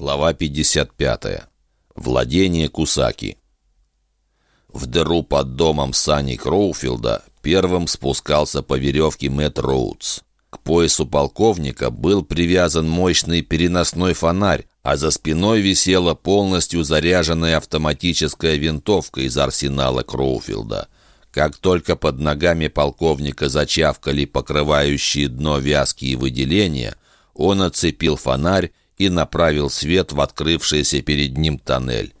Глава 55. Владение Кусаки. В дыру под домом Сани Кроуфилда первым спускался по веревке Мэтт Роудс. К поясу полковника был привязан мощный переносной фонарь, а за спиной висела полностью заряженная автоматическая винтовка из арсенала Кроуфилда. Как только под ногами полковника зачавкали покрывающие дно вязкие выделения, он отцепил фонарь и направил свет в открывшийся перед ним тоннель.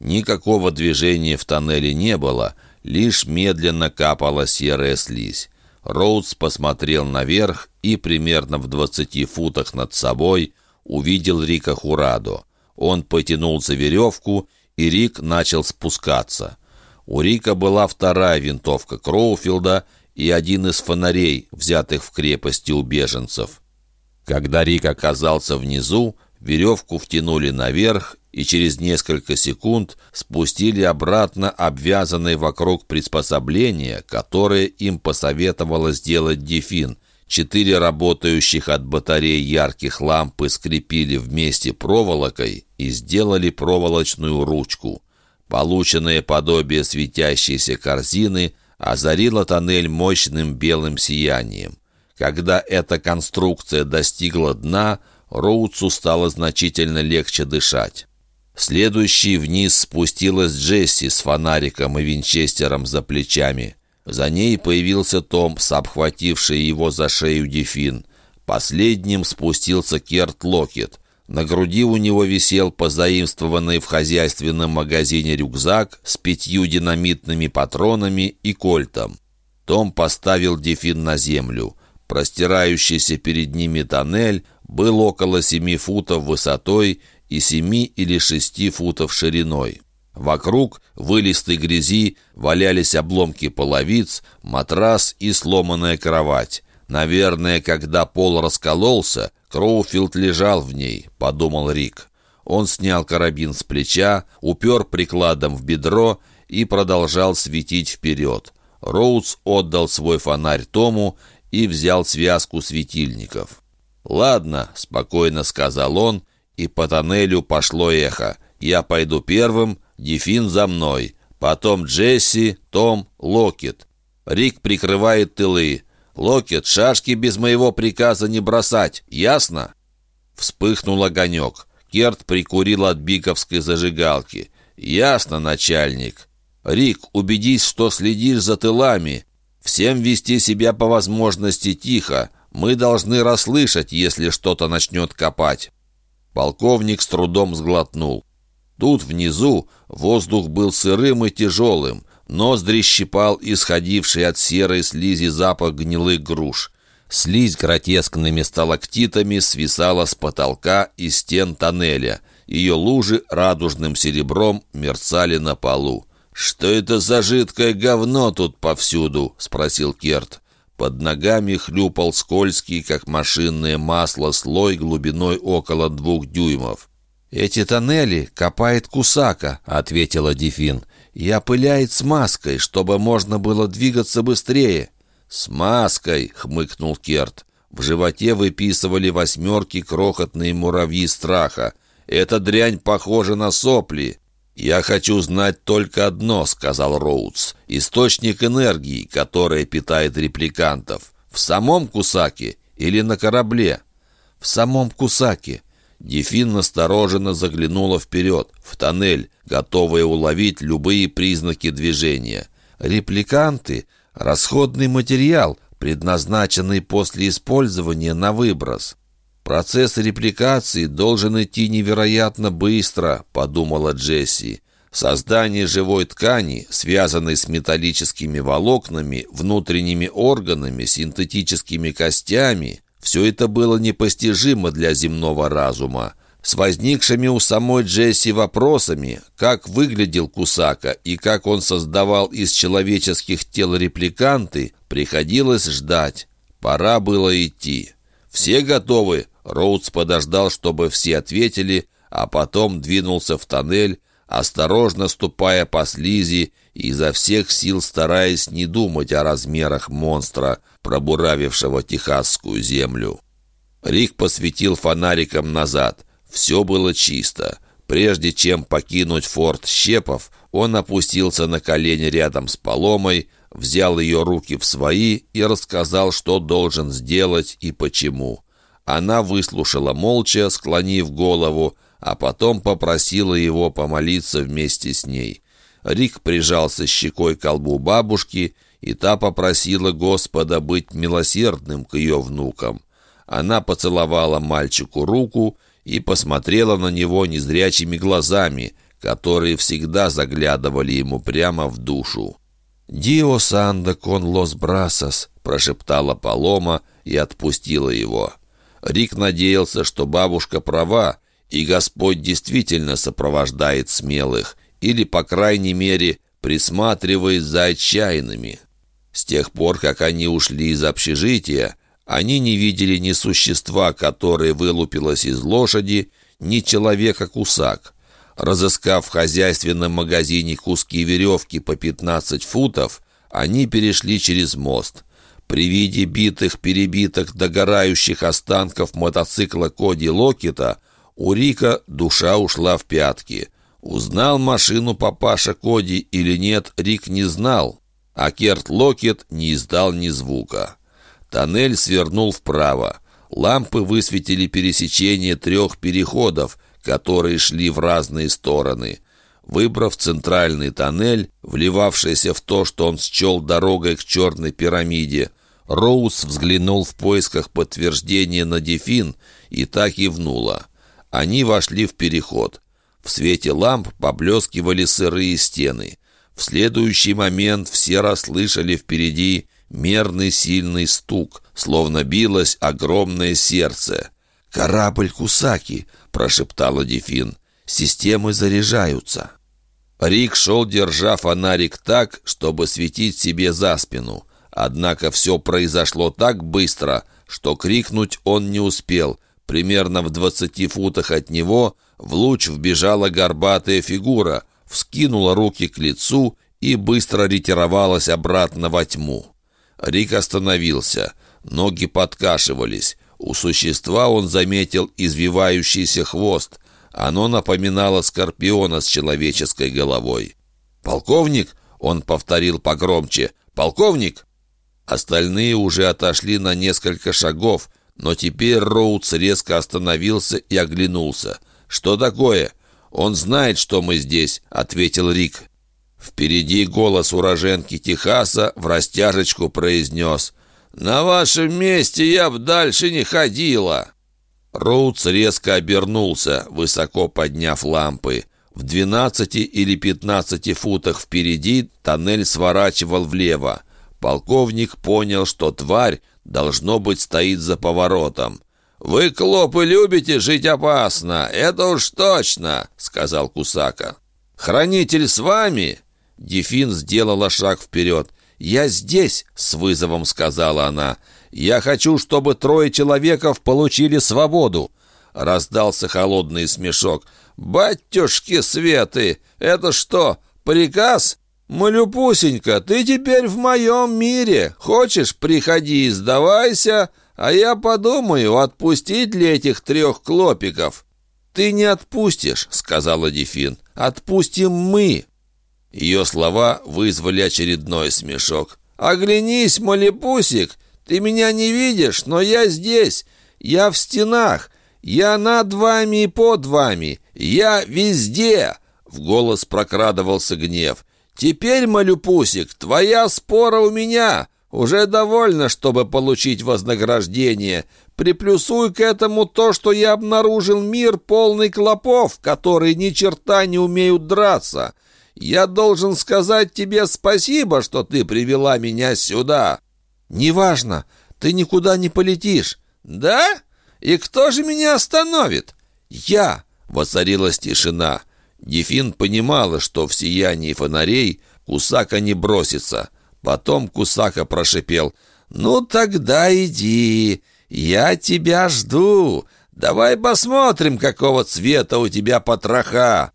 Никакого движения в тоннеле не было, лишь медленно капала серая слизь. Роудс посмотрел наверх и примерно в двадцати футах над собой увидел Рика Хурадо. Он потянул за веревку, и Рик начал спускаться. У Рика была вторая винтовка Кроуфилда и один из фонарей, взятых в крепости у беженцев. Когда Рик оказался внизу, веревку втянули наверх и через несколько секунд спустили обратно обвязанное вокруг приспособление, которое им посоветовало сделать Дефин. Четыре работающих от батареи ярких лампы скрепили вместе проволокой и сделали проволочную ручку. Полученное подобие светящейся корзины озарило тоннель мощным белым сиянием. Когда эта конструкция достигла дна, Роудсу стало значительно легче дышать. Следующий вниз спустилась Джесси с фонариком и винчестером за плечами. За ней появился Томс, обхвативший его за шею Дефин. Последним спустился Керт Локет. На груди у него висел позаимствованный в хозяйственном магазине рюкзак с пятью динамитными патронами и кольтом. Том поставил Дефин на землю. Простирающийся перед ними тоннель был около семи футов высотой и семи или шести футов шириной. Вокруг в илистой грязи валялись обломки половиц, матрас и сломанная кровать. «Наверное, когда пол раскололся, Кроуфилд лежал в ней», — подумал Рик. Он снял карабин с плеча, упер прикладом в бедро и продолжал светить вперед. Роудс отдал свой фонарь Тому и взял связку светильников. «Ладно», — спокойно сказал он, и по тоннелю пошло эхо. «Я пойду первым, Дефин за мной, потом Джесси, Том, Локет. Рик прикрывает тылы. Локет, шашки без моего приказа не бросать, ясно?» Вспыхнул огонек. Керт прикурил от биковской зажигалки. «Ясно, начальник. Рик, убедись, что следишь за тылами. Всем вести себя по возможности тихо. Мы должны расслышать, если что-то начнет копать». Полковник с трудом сглотнул. Тут внизу воздух был сырым и тяжелым. Ноздри щипал исходивший от серой слизи запах гнилых груш. Слизь гротескными сталактитами свисала с потолка и стен тоннеля. Ее лужи радужным серебром мерцали на полу. «Что это за жидкое говно тут повсюду?» — спросил Керт. Под ногами хлюпал скользкий, как машинное масло, слой глубиной около двух дюймов. «Эти тоннели копает Кусака», — ответила Дефин, «и опыляет смазкой, чтобы можно было двигаться быстрее». «Смазкой», — хмыкнул Керт. В животе выписывали восьмерки крохотные муравьи страха. «Эта дрянь похожа на сопли». «Я хочу знать только одно», — сказал Роудс. «Источник энергии, которая питает репликантов. В самом Кусаке или на корабле?» «В самом Кусаке». Дефин настороженно заглянула вперед, в тоннель, готовая уловить любые признаки движения. «Репликанты — расходный материал, предназначенный после использования на выброс». «Процесс репликации должен идти невероятно быстро», — подумала Джесси. Создание живой ткани, связанной с металлическими волокнами, внутренними органами, синтетическими костями, все это было непостижимо для земного разума. С возникшими у самой Джесси вопросами, как выглядел Кусака и как он создавал из человеческих тел репликанты, приходилось ждать. Пора было идти. «Все готовы?» Роудс подождал, чтобы все ответили, а потом двинулся в тоннель, осторожно ступая по слизи и изо всех сил стараясь не думать о размерах монстра, пробуравившего техасскую землю. Рик посветил фонариком назад. Все было чисто. Прежде чем покинуть форт Щепов, он опустился на колени рядом с Поломой, взял ее руки в свои и рассказал, что должен сделать и почему. Она выслушала молча, склонив голову, а потом попросила его помолиться вместе с ней. Рик прижался щекой к колбу бабушки, и та попросила Господа быть милосердным к ее внукам. Она поцеловала мальчику руку и посмотрела на него незрячими глазами, которые всегда заглядывали ему прямо в душу. «Дио санда кон лос брасос», — прошептала Палома и отпустила его. Рик надеялся, что бабушка права, и Господь действительно сопровождает смелых, или, по крайней мере, присматривает за отчаянными. С тех пор, как они ушли из общежития, они не видели ни существа, которое вылупилось из лошади, ни человека-кусак. Разыскав в хозяйственном магазине куски веревки по 15 футов, они перешли через мост. При виде битых-перебитых догорающих останков мотоцикла Коди Локета у Рика душа ушла в пятки. Узнал машину папаша Коди или нет, Рик не знал, а Керт Локет не издал ни звука. Тоннель свернул вправо. Лампы высветили пересечение трех переходов, которые шли в разные стороны. Выбрав центральный тоннель, вливавшийся в то, что он счел дорогой к черной пирамиде, Роуз взглянул в поисках подтверждения на дефин и так и внула. Они вошли в переход. В свете ламп поблескивали сырые стены. В следующий момент все расслышали впереди мерный сильный стук, словно билось огромное сердце. «Корабль Кусаки!» — прошептала Дефин. «Системы заряжаются». Рик шел, держа фонарик так, чтобы светить себе за спину. Однако все произошло так быстро, что крикнуть он не успел. Примерно в двадцати футах от него в луч вбежала горбатая фигура, вскинула руки к лицу и быстро ретировалась обратно во тьму. Рик остановился. Ноги подкашивались. У существа он заметил извивающийся хвост. Оно напоминало скорпиона с человеческой головой. «Полковник?» — он повторил погромче. «Полковник!» Остальные уже отошли на несколько шагов, но теперь Роудс резко остановился и оглянулся. «Что такое?» «Он знает, что мы здесь», — ответил Рик. Впереди голос уроженки Техаса в растяжечку произнес «На вашем месте я б дальше не ходила». Роудс резко обернулся, высоко подняв лампы. В двенадцати или пятнадцати футах впереди тоннель сворачивал влево. Полковник понял, что тварь, должно быть, стоит за поворотом. «Вы, клопы, любите жить опасно, это уж точно», — сказал Кусака. «Хранитель с вами?» Дефин сделала шаг вперед. «Я здесь!» — с вызовом сказала она. «Я хочу, чтобы трое человеков получили свободу!» Раздался холодный смешок. «Батюшки Светы! Это что, приказ? Малюпусенька, ты теперь в моем мире! Хочешь, приходи и сдавайся, а я подумаю, отпустить ли этих трех клопиков!» «Ты не отпустишь», — сказала Дефин. «Отпустим мы!» Ее слова вызвали очередной смешок. «Оглянись, Малипусик! Ты меня не видишь, но я здесь! Я в стенах! Я над вами и под вами! Я везде!» В голос прокрадывался гнев. «Теперь, Малюпусик, твоя спора у меня! Уже довольно, чтобы получить вознаграждение. Приплюсуй к этому то, что я обнаружил мир полный клопов, которые ни черта не умеют драться. Я должен сказать тебе спасибо, что ты привела меня сюда». «Неважно, ты никуда не полетишь». «Да? И кто же меня остановит?» «Я!» — воцарилась тишина. Дефин понимала, что в сиянии фонарей Кусака не бросится. Потом Кусака прошипел. «Ну тогда иди, я тебя жду. Давай посмотрим, какого цвета у тебя потроха».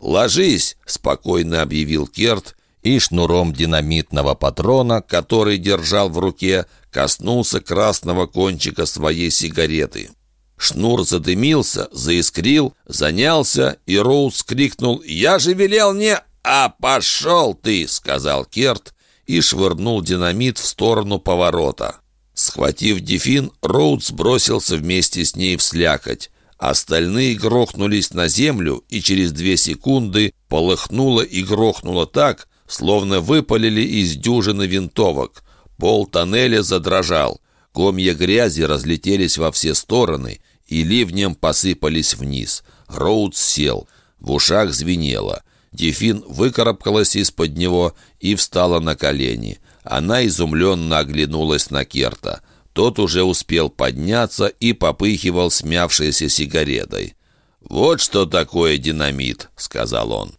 «Ложись!» — спокойно объявил Керт, и шнуром динамитного патрона, который держал в руке, коснулся красного кончика своей сигареты. Шнур задымился, заискрил, занялся, и Роуз крикнул «Я же велел не...» «А пошел ты!» — сказал Керт и швырнул динамит в сторону поворота. Схватив Дефин, Роуд бросился вместе с ней в слякоть. Остальные грохнулись на землю, и через две секунды полыхнуло и грохнуло так, словно выпалили из дюжины винтовок. Пол тоннеля задрожал. Комья грязи разлетелись во все стороны и ливнем посыпались вниз. Роуд сел. В ушах звенело. Дефин выкарабкалась из-под него и встала на колени. Она изумленно оглянулась на Керта. Тот уже успел подняться и попыхивал смявшейся сигаретой. «Вот что такое динамит», — сказал он.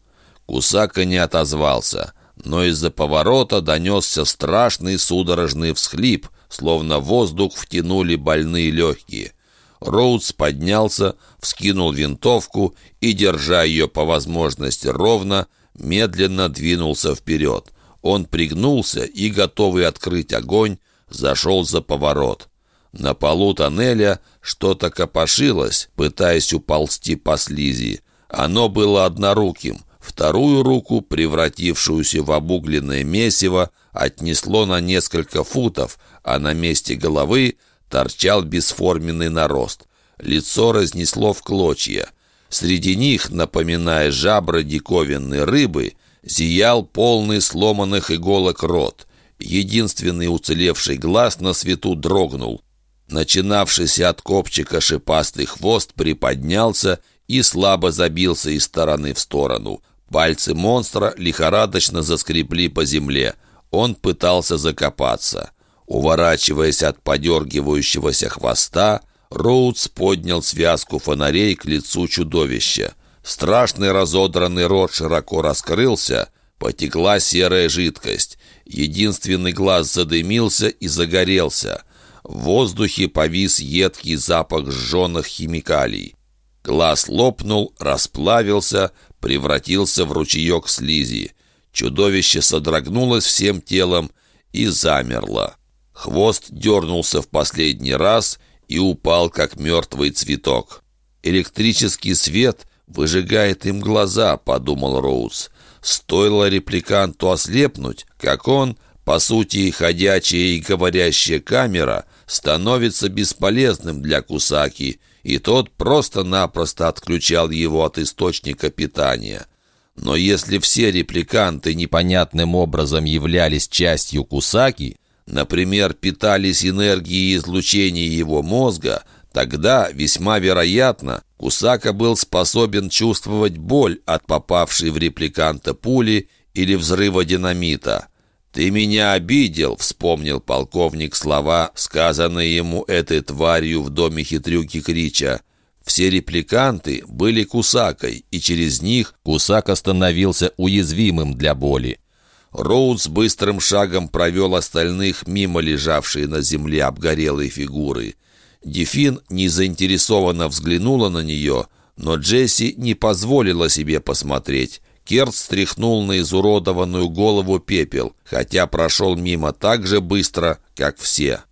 Кусака не отозвался, но из-за поворота донесся страшный судорожный всхлип, словно воздух втянули больные легкие. Роудс поднялся, вскинул винтовку и, держа ее по возможности ровно, медленно двинулся вперед. Он пригнулся и, готовый открыть огонь, зашел за поворот. На полу тоннеля что-то копошилось, пытаясь уползти по слизи. Оно было одноруким. Вторую руку, превратившуюся в обугленное месиво, отнесло на несколько футов, а на месте головы торчал бесформенный нарост. Лицо разнесло в клочья. Среди них, напоминая жабры диковинной рыбы, зиял полный сломанных иголок рот. Единственный уцелевший глаз на свету дрогнул. Начинавшийся от копчика шипастый хвост приподнялся и слабо забился из стороны в сторону. Пальцы монстра лихорадочно заскребли по земле. Он пытался закопаться. Уворачиваясь от подергивающегося хвоста, Роудс поднял связку фонарей к лицу чудовища. Страшный разодранный рот широко раскрылся, потекла серая жидкость. Единственный глаз задымился и загорелся. В воздухе повис едкий запах сжженных химикалий. Глаз лопнул, расплавился, превратился в ручеек слизи. Чудовище содрогнулось всем телом и замерло. Хвост дернулся в последний раз и упал, как мертвый цветок. Электрический свет «Выжигает им глаза», — подумал Роуз. Стоило репликанту ослепнуть, как он, по сути, ходячая и говорящая камера, становится бесполезным для Кусаки, и тот просто-напросто отключал его от источника питания. Но если все репликанты непонятным образом являлись частью Кусаки, например, питались энергией излучения его мозга, Тогда, весьма вероятно, Кусака был способен чувствовать боль от попавшей в репликанта пули или взрыва динамита. «Ты меня обидел», — вспомнил полковник слова, сказанные ему этой тварью в доме хитрюки Крича. Все репликанты были Кусакой, и через них Кусака становился уязвимым для боли. Роудс быстрым шагом провел остальных мимо лежавшей на земле обгорелой фигуры. Дефин незаинтересованно взглянула на нее, но Джесси не позволила себе посмотреть. Керт стряхнул на изуродованную голову пепел, хотя прошел мимо так же быстро, как все.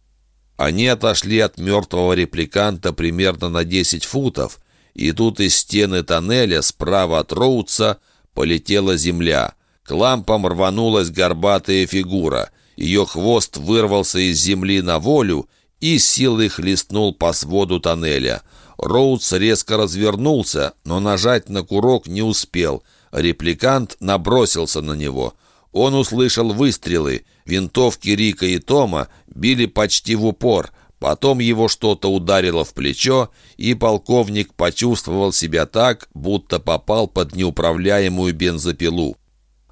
Они отошли от мертвого репликанта примерно на 10 футов, и тут из стены тоннеля справа от Роудса полетела земля. К лампам рванулась горбатая фигура. Ее хвост вырвался из земли на волю, и силой хлестнул по своду тоннеля. Роудс резко развернулся, но нажать на курок не успел. Репликант набросился на него. Он услышал выстрелы. Винтовки Рика и Тома били почти в упор. Потом его что-то ударило в плечо, и полковник почувствовал себя так, будто попал под неуправляемую бензопилу.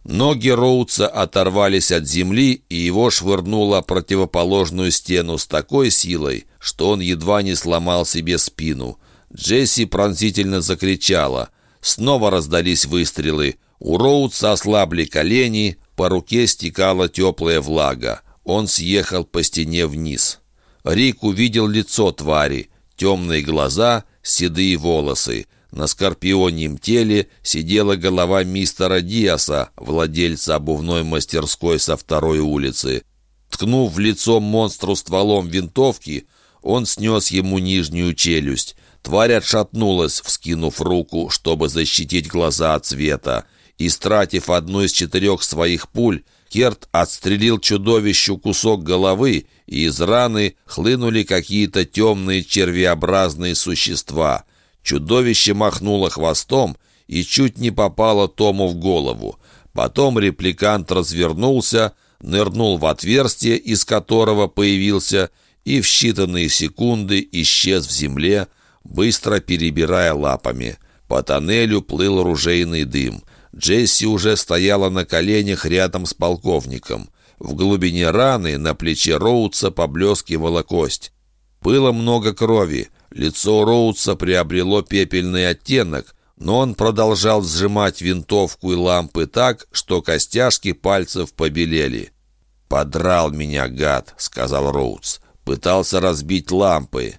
Ноги Роудса оторвались от земли, и его швырнуло противоположную стену с такой силой, что он едва не сломал себе спину. Джесси пронзительно закричала. Снова раздались выстрелы. У Роудса ослабли колени, по руке стекала теплая влага. Он съехал по стене вниз. Рик увидел лицо твари, темные глаза, седые волосы. На скорпионьем теле сидела голова мистера Диаса, владельца обувной мастерской со второй улицы. Ткнув в лицо монстру стволом винтовки, Он снес ему нижнюю челюсть. Тварь отшатнулась, вскинув руку, чтобы защитить глаза от света. И, стратив одну из четырех своих пуль, Керт отстрелил чудовищу кусок головы, и из раны хлынули какие-то темные червеобразные существа. Чудовище махнуло хвостом и чуть не попало Тому в голову. Потом репликант развернулся, нырнул в отверстие, из которого появился, и в считанные секунды исчез в земле, быстро перебирая лапами. По тоннелю плыл ружейный дым. Джесси уже стояла на коленях рядом с полковником. В глубине раны на плече Роудса поблескивала кость. Было много крови. Лицо Роудса приобрело пепельный оттенок, но он продолжал сжимать винтовку и лампы так, что костяшки пальцев побелели. «Подрал меня, гад», — сказал Роудс. «Пытался разбить лампы».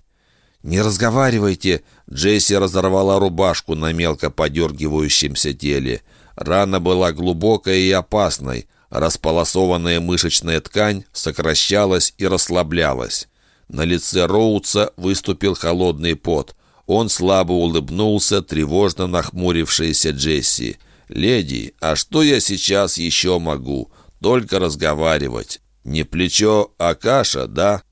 «Не разговаривайте!» Джесси разорвала рубашку на мелко подергивающемся теле. Рана была глубокая и опасной. Располосованная мышечная ткань сокращалась и расслаблялась. На лице Роудса выступил холодный пот. Он слабо улыбнулся, тревожно нахмурившейся Джесси. «Леди, а что я сейчас еще могу? Только разговаривать. Не плечо, а каша, да?»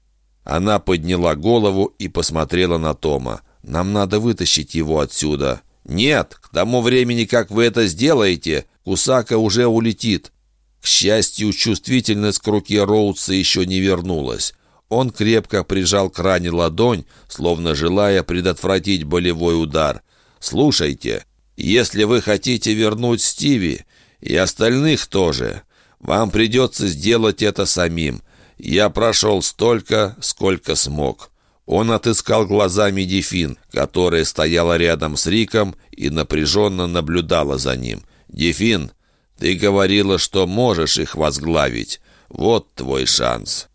Она подняла голову и посмотрела на Тома. «Нам надо вытащить его отсюда». «Нет, к тому времени, как вы это сделаете, Кусака уже улетит». К счастью, чувствительность к руке Роудса еще не вернулась. Он крепко прижал к ране ладонь, словно желая предотвратить болевой удар. «Слушайте, если вы хотите вернуть Стиви, и остальных тоже, вам придется сделать это самим. Я прошел столько, сколько смог». Он отыскал глазами Дефин, которая стояла рядом с Риком и напряженно наблюдала за ним. «Дефин, ты говорила, что можешь их возглавить. Вот твой шанс».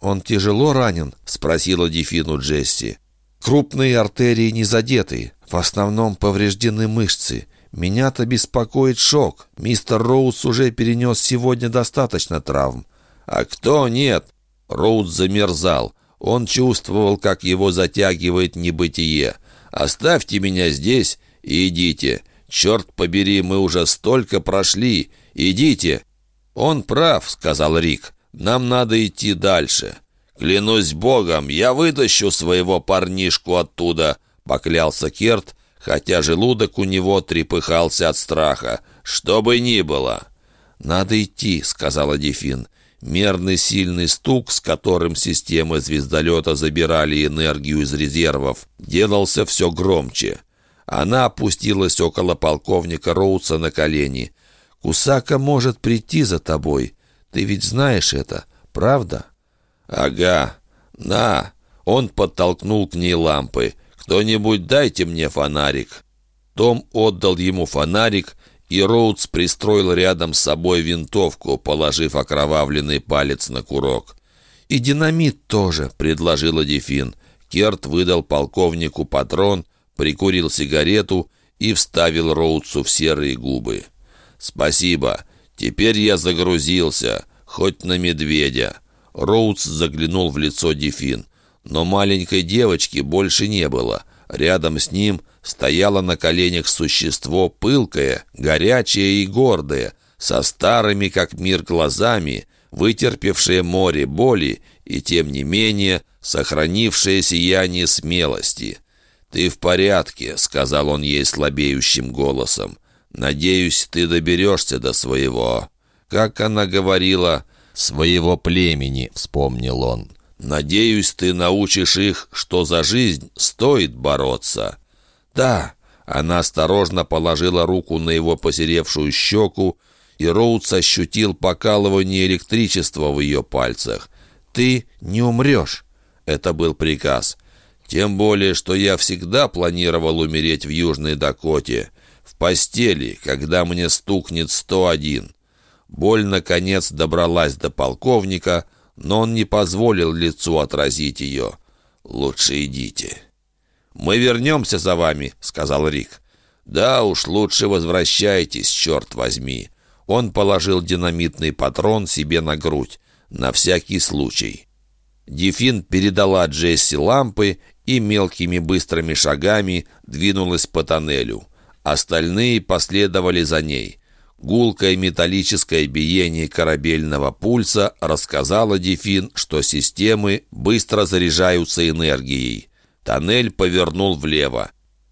«Он тяжело ранен?» — спросила Дефину Джесси. «Крупные артерии не задеты, в основном повреждены мышцы. Меня-то беспокоит шок. Мистер Роуз уже перенес сегодня достаточно травм». «А кто нет?» Роуз замерзал. Он чувствовал, как его затягивает небытие. «Оставьте меня здесь и идите. Черт побери, мы уже столько прошли. Идите!» «Он прав», — сказал Рик. «Нам надо идти дальше». «Клянусь богом, я вытащу своего парнишку оттуда», — поклялся Керт, хотя желудок у него трепыхался от страха. «Что бы ни было». «Надо идти», — сказала Дефин. Мерный сильный стук, с которым системы звездолета забирали энергию из резервов, делался все громче. Она опустилась около полковника Роуца на колени. «Кусака может прийти за тобой. Ты ведь знаешь это, правда?» «Ага. На!» Он подтолкнул к ней лампы. «Кто-нибудь дайте мне фонарик». Том отдал ему фонарик, и Роудс пристроил рядом с собой винтовку, положив окровавленный палец на курок. «И динамит тоже», — предложила Дефин. Керт выдал полковнику патрон, прикурил сигарету и вставил Роудсу в серые губы. «Спасибо. Теперь я загрузился, хоть на медведя». Роудс заглянул в лицо Дефин. Но маленькой девочки больше не было. Рядом с ним стояло на коленях существо пылкое, горячее и гордое, со старыми, как мир, глазами, вытерпевшее море боли и, тем не менее, сохранившее сияние смелости. «Ты в порядке», — сказал он ей слабеющим голосом. «Надеюсь, ты доберешься до своего». Как она говорила, «своего племени», — вспомнил он. «Надеюсь, ты научишь их, что за жизнь стоит бороться». «Да». Она осторожно положила руку на его посеревшую щеку, и Роудс ощутил покалывание электричества в ее пальцах. «Ты не умрешь!» Это был приказ. «Тем более, что я всегда планировал умереть в Южной Дакоте. В постели, когда мне стукнет 101». Боль, наконец, добралась до полковника, но он не позволил лицу отразить ее. «Лучше идите». «Мы вернемся за вами», — сказал Рик. «Да уж, лучше возвращайтесь, черт возьми». Он положил динамитный патрон себе на грудь, на всякий случай. Дефин передала Джесси лампы и мелкими быстрыми шагами двинулась по тоннелю. Остальные последовали за ней. Гулкое металлическое биение корабельного пульса рассказало Дефин, что системы быстро заряжаются энергией. Тоннель повернул влево.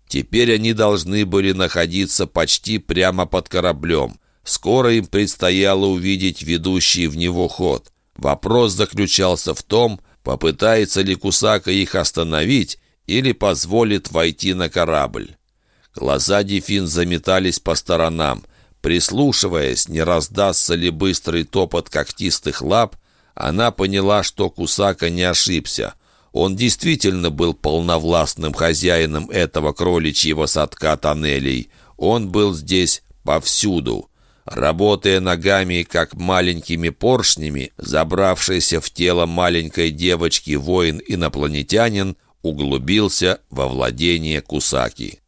Теперь они должны были находиться почти прямо под кораблем. Скоро им предстояло увидеть ведущий в него ход. Вопрос заключался в том, попытается ли Кусака их остановить или позволит войти на корабль. Глаза Дефин заметались по сторонам. Прислушиваясь, не раздастся ли быстрый топот когтистых лап, она поняла, что Кусака не ошибся. Он действительно был полновластным хозяином этого кроличьего садка тоннелей. Он был здесь повсюду. Работая ногами, как маленькими поршнями, забравшийся в тело маленькой девочки воин-инопланетянин углубился во владение Кусаки.